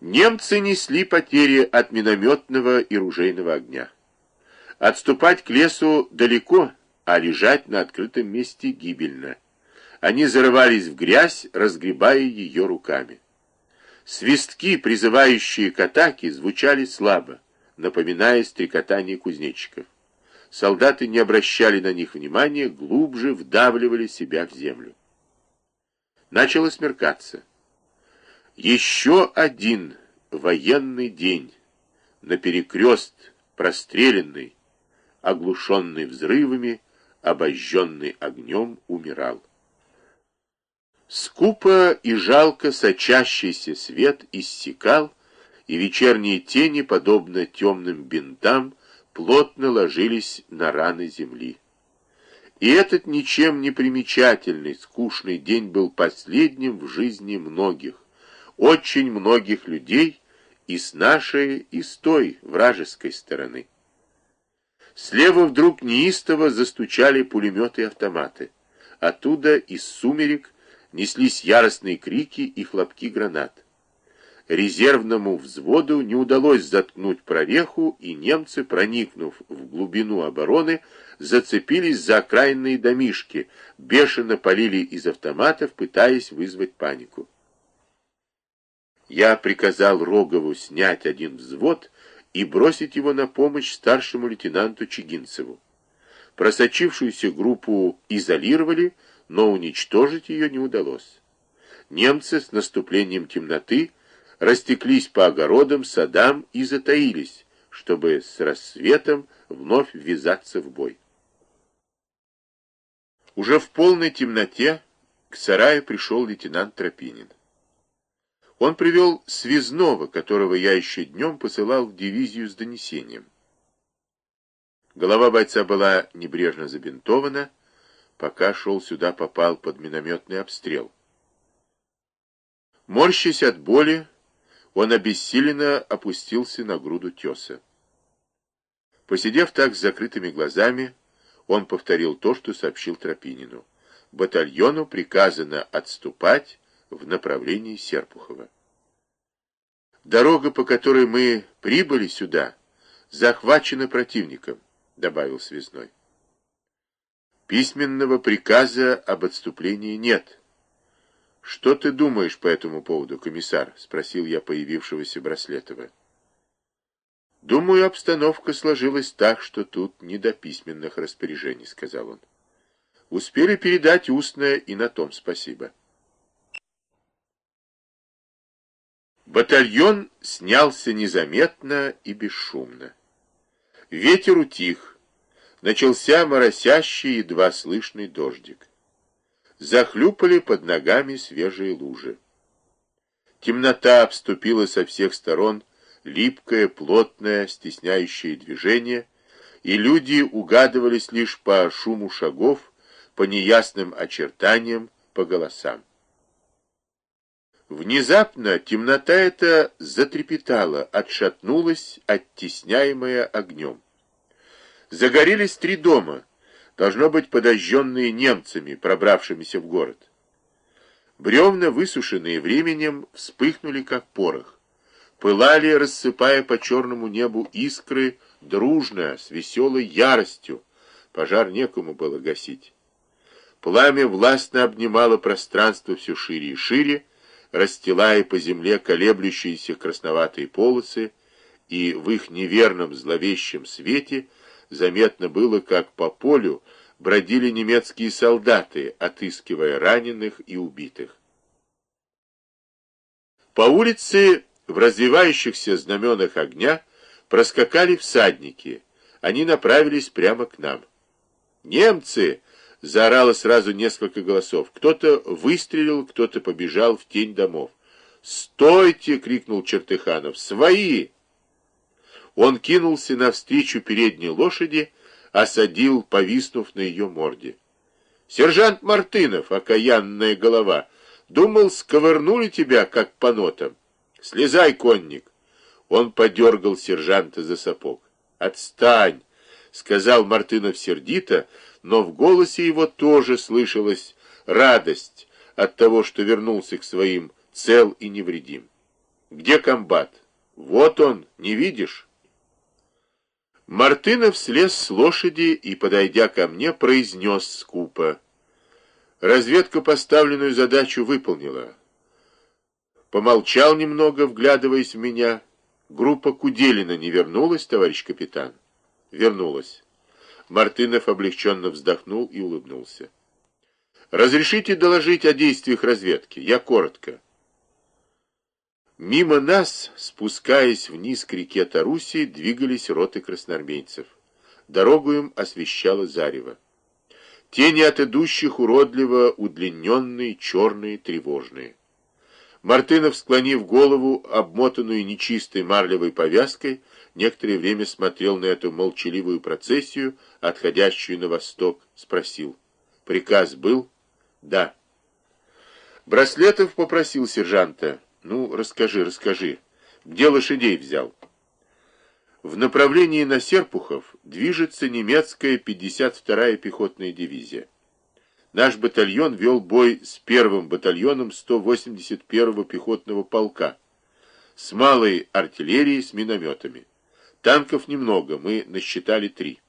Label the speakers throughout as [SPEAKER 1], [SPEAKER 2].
[SPEAKER 1] Немцы несли потери от минометного и ружейного огня. Отступать к лесу далеко, а лежать на открытом месте гибельно. Они зарывались в грязь, разгребая ее руками. Свистки, призывающие к атаке, звучали слабо, напоминая стрекотание кузнечиков. Солдаты не обращали на них внимания, глубже вдавливали себя в землю. Начало смеркаться. Еще один военный день на перекрест простреленный, оглушенный взрывами, обожженный огнем, умирал. Скупо и жалко сочащийся свет иссякал, и вечерние тени, подобно темным бинтам, плотно ложились на раны земли. И этот ничем не примечательный, скучный день был последним в жизни многих, очень многих людей и с нашей, и с той вражеской стороны. Слева вдруг неистово застучали пулеметы и автоматы. Оттуда из сумерек неслись яростные крики и хлопки гранат. Резервному взводу не удалось заткнуть прореху, и немцы, проникнув в глубину обороны, зацепились за окраинные домишки, бешено полили из автоматов, пытаясь вызвать панику. Я приказал Рогову снять один взвод и бросить его на помощь старшему лейтенанту Чигинцеву. Просочившуюся группу изолировали, но уничтожить ее не удалось. Немцы с наступлением темноты растеклись по огородам, садам и затаились, чтобы с рассветом вновь ввязаться в бой. Уже в полной темноте к сараю пришел лейтенант Тропинин. Он привел связного, которого я еще днем посылал в дивизию с донесением. Голова бойца была небрежно забинтована, пока шел сюда, попал под минометный обстрел. Морщась от боли, он обессиленно опустился на груду теса. Посидев так с закрытыми глазами, он повторил то, что сообщил Тропинину. Батальону приказано отступать в направлении Серпухова. «Дорога, по которой мы прибыли сюда, захвачена противником», — добавил Связной. «Письменного приказа об отступлении нет». «Что ты думаешь по этому поводу, комиссар?» — спросил я появившегося Браслетова. «Думаю, обстановка сложилась так, что тут не до письменных распоряжений», — сказал он. «Успели передать устное, и на том спасибо». Батальон снялся незаметно и бесшумно. Ветер утих. Начался моросящий, едва слышный дождик захлюпали под ногами свежие лужи. Темнота обступила со всех сторон липкое, плотное, стесняющее движение, и люди угадывались лишь по шуму шагов, по неясным очертаниям, по голосам. Внезапно темнота эта затрепетала, отшатнулась, оттесняемая огнем. Загорелись три дома — должно быть подожженные немцами, пробравшимися в город. Бревна, высушенные временем, вспыхнули, как порох. Пылали, рассыпая по черному небу искры, дружно, с веселой яростью. Пожар некому было гасить. Пламя властно обнимало пространство все шире и шире, расстилая по земле колеблющиеся красноватые полосы, и в их неверном зловещем свете — заметно было, как по полю бродили немецкие солдаты, отыскивая раненых и убитых. По улице в развивающихся знаменах огня проскакали всадники. Они направились прямо к нам. «Немцы!» — заорало сразу несколько голосов. Кто-то выстрелил, кто-то побежал в тень домов. «Стойте!» — крикнул Чертыханов. «Свои!» Он кинулся навстречу передней лошади, осадил, повиснув на ее морде. «Сержант Мартынов, окаянная голова, думал, сковырнули тебя, как по нотам. Слезай, конник!» Он подергал сержанта за сапог. «Отстань!» — сказал Мартынов сердито, но в голосе его тоже слышалась радость от того, что вернулся к своим цел и невредим. Где комбат? Вот он, не видишь? Мартынов слез с лошади и, подойдя ко мне, произнес скупо. Разведка поставленную задачу выполнила. Помолчал немного, вглядываясь в меня. Группа Куделина не вернулась, товарищ капитан? Вернулась. Мартынов облегченно вздохнул и улыбнулся. Разрешите доложить о действиях разведки? Я коротко. Мимо нас, спускаясь вниз к реке Таруси, двигались роты красноармейцев. Дорогу им освещало зарево. Тени от идущих уродливо удлиненные, черные, тревожные. Мартынов, склонив голову, обмотанную нечистой марлевой повязкой, некоторое время смотрел на эту молчаливую процессию, отходящую на восток, спросил. «Приказ был?» «Да». Браслетов попросил сержанта. Ну, расскажи, расскажи. Где лошадей взял? В направлении на Серпухов движется немецкая 52-я пехотная дивизия. Наш батальон вел бой с первым батальоном 181-го пехотного полка, с малой артиллерией, с минометами. Танков немного, мы насчитали три.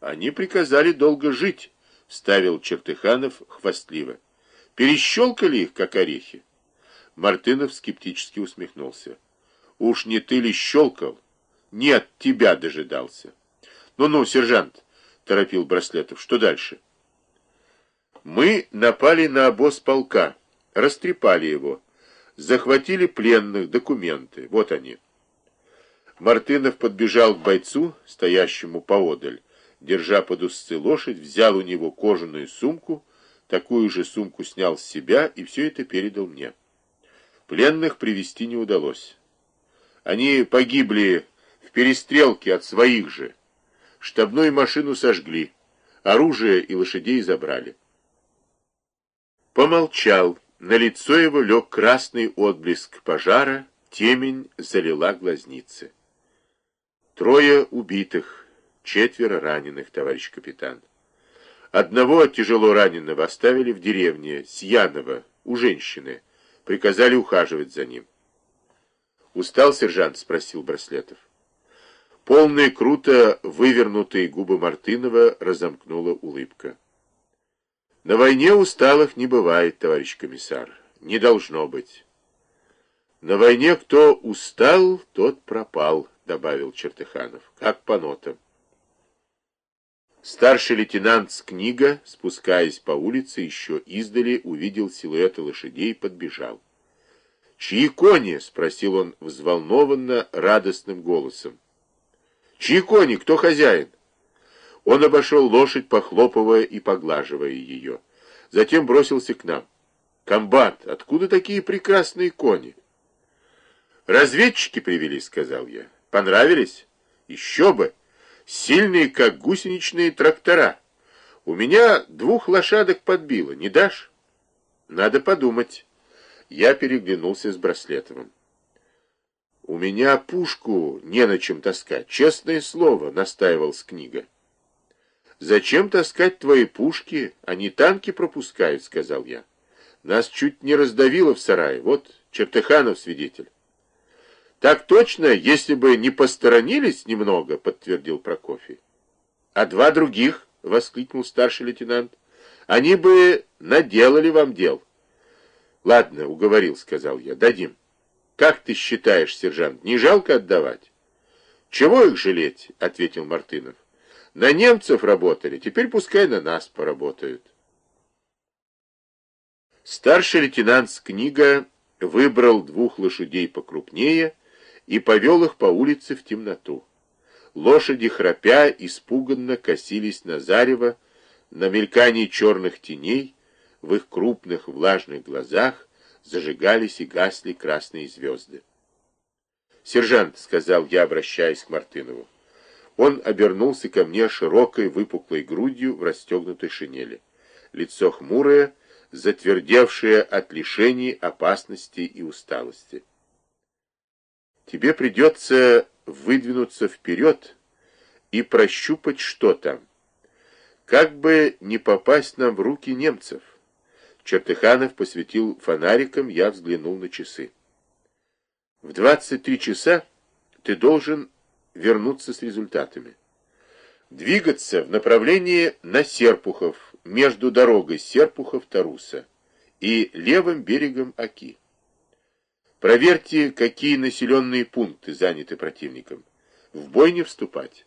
[SPEAKER 1] Они приказали долго жить, вставил Чертыханов хвастливо. Перещелкали их, как орехи. Мартынов скептически усмехнулся. «Уж не ты ли щелкал?» «Нет, тебя дожидался». «Ну-ну, сержант», — торопил Браслетов, — «что дальше?» «Мы напали на обоз полка, растрепали его, захватили пленных, документы, вот они». Мартынов подбежал к бойцу, стоящему поодаль, держа под узцы лошадь, взял у него кожаную сумку, такую же сумку снял с себя и все это передал мне. Пленных привести не удалось. Они погибли в перестрелке от своих же. Штабную машину сожгли, оружие и лошадей забрали. Помолчал, на лицо его лег красный отблеск пожара, темень залила глазницы. Трое убитых, четверо раненых, товарищ капитан. Одного тяжело раненого оставили в деревне Сьянова, у женщины, приказали ухаживать за ним. «Устал, сержант?» — спросил Браслетов. Полные круто вывернутые губы Мартынова разомкнула улыбка. «На войне усталых не бывает, товарищ комиссар. Не должно быть». «На войне кто устал, тот пропал», — добавил Чертыханов, — «как по нотам». Старший лейтенант с книга, спускаясь по улице, еще издали увидел силуэты лошадей и подбежал. «Чьи кони?» — спросил он взволнованно, радостным голосом. «Чьи кони? Кто хозяин?» Он обошел лошадь, похлопывая и поглаживая ее. Затем бросился к нам. «Комбат, откуда такие прекрасные кони?» «Разведчики привели», — сказал я. «Понравились?» «Еще бы!» сильные, как гусеничные трактора. У меня двух лошадок подбило, не дашь? Надо подумать. Я переглянулся с Браслетовым. У меня пушку не на чем таскать, честное слово, настаивал с книга. Зачем таскать твои пушки? Они танки пропускают, сказал я. Нас чуть не раздавило в сарае. Вот Чертыханов свидетель. Так точно, если бы не посторонились немного, подтвердил Прокофий. А два других, воскликнул старший лейтенант, они бы наделали вам дел. Ладно, уговорил, сказал я, дадим. Как ты считаешь, сержант, не жалко отдавать? Чего их жалеть, ответил Мартынов. На немцев работали, теперь пускай на нас поработают. Старший лейтенант с книга выбрал двух лошадей покрупнее и повел их по улице в темноту. Лошади, храпя, испуганно косились на зарево, на мелькании черных теней, в их крупных влажных глазах зажигались и гасли красные звезды. «Сержант», — сказал я, обращаясь к Мартынову. Он обернулся ко мне широкой выпуклой грудью в расстегнутой шинели. Лицо хмурое, затвердевшее от лишений, опасности и усталости. Тебе придется выдвинуться вперед и прощупать, что там. Как бы не попасть нам в руки немцев. Чертыханов посветил фонариком, я взглянул на часы. В 23 часа ты должен вернуться с результатами. Двигаться в направлении на Серпухов, между дорогой Серпухов-Таруса и левым берегом Оки. Проверьте, какие населенные пункты заняты противником. В бой не вступать.